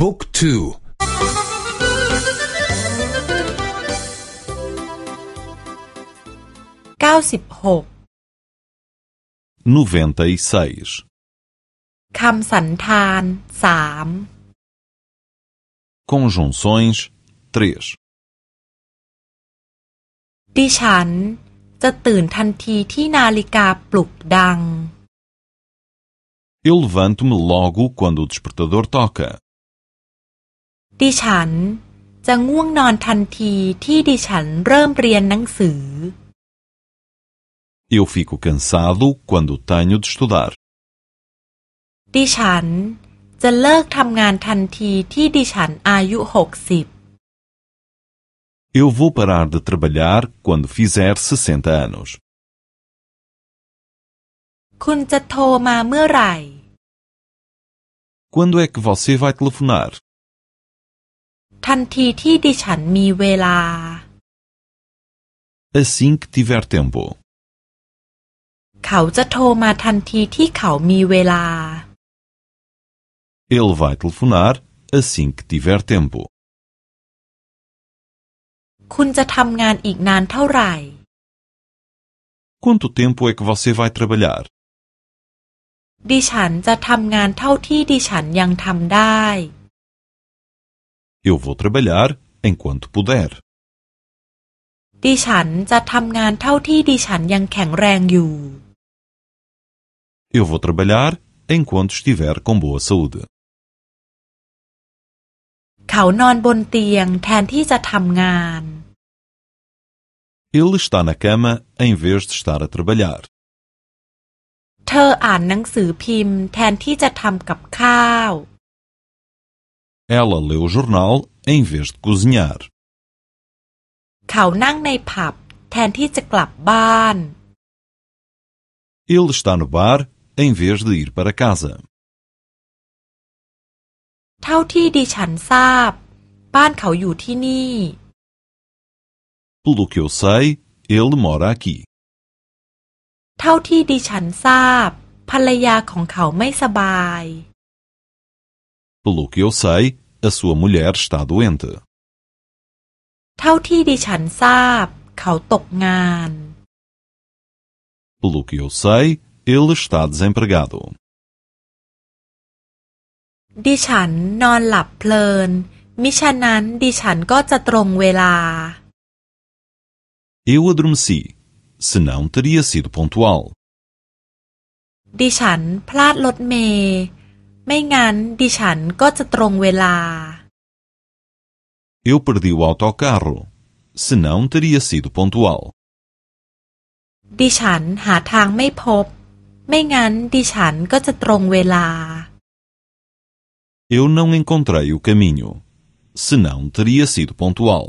บุ๊กทูเก้าสิบหก noventa e seis, คำสันธานสาม conjunções três. ดิฉันจะตื่นทันทีที่นาฬิกาปลุกดัง Eu levanto-me logo quando o despertador toca. ดิฉันจะง่วงนอนทันทีที่ดิฉันเริ่มเรียนหนังสือ Eu fico cansado quando tenho de estudar. ดิฉันจะเลิกทำงานทันทีที่ดิฉันอายุหกสิบ Eu vou parar de trabalhar quando fizer 60 anos. คุณจะโทรมาเมื่อไหร่ Quando é que você vai telefonar? ทันทีที่ดิฉันมีเวลา Assim que tiver tempo. เขาจะโทรมาทันทีที่เขามีเวลา Ele vai telefonar assim que tiver tempo. คุณจะทำงานอีกนานเท่าไหร่ Quanto tempo é que você vai trabalhar? ดิฉันจะทำงานเท่าที่ดิฉันยังทำได้ Eu vou trabalhar enquanto puder. ดิฉันจะทำงานเท่าที่ดิฉันยังแข็งแรงอยู่ Eu vou trabalhar enquanto estiver com boa saúde. เขานอนบนเตียงแทนที่จะทำงาน Ele está na cama em vez de estar a trabalhar. เธออ่านหนังสือพิมพ์แทนที่จะทำกับข้าว Ela lê o jornal em vez de cozinhar. เขานั่งในผับแทนที่จะกลับบ้าน Ele está no bar em vez de ir para casa. เท่าที่ดิฉันทราบ บ้านเขาอยู่ที่นี่ Pelo que eu sei, ele mora aqui. เท่าที่ดิฉันทราบ ภรรยาของเขาไม่สบาย Pelo que eu sei, a sua mulher está doente. เท่าที่ดิฉันทราบ เขาตกงาน Pelo que eu sei, ele está desempregado. ดิฉันนอนหลับเพลิน มิฉะนั้นดิฉันก็จะตรงเวลา Eu adormeci. Senão teria sido pontual. ดิฉันพลาดรถเมย์ ไม่งั้นดิฉันก็จะตรงเวลา Eu perdi o autocarro. Senão teria sido pontual. ดิฉันหาทางไม่พบ ไม่งั้นดิฉันก็จะตรงเวลา Eu não encontrei o caminho. Senão teria sido pontual.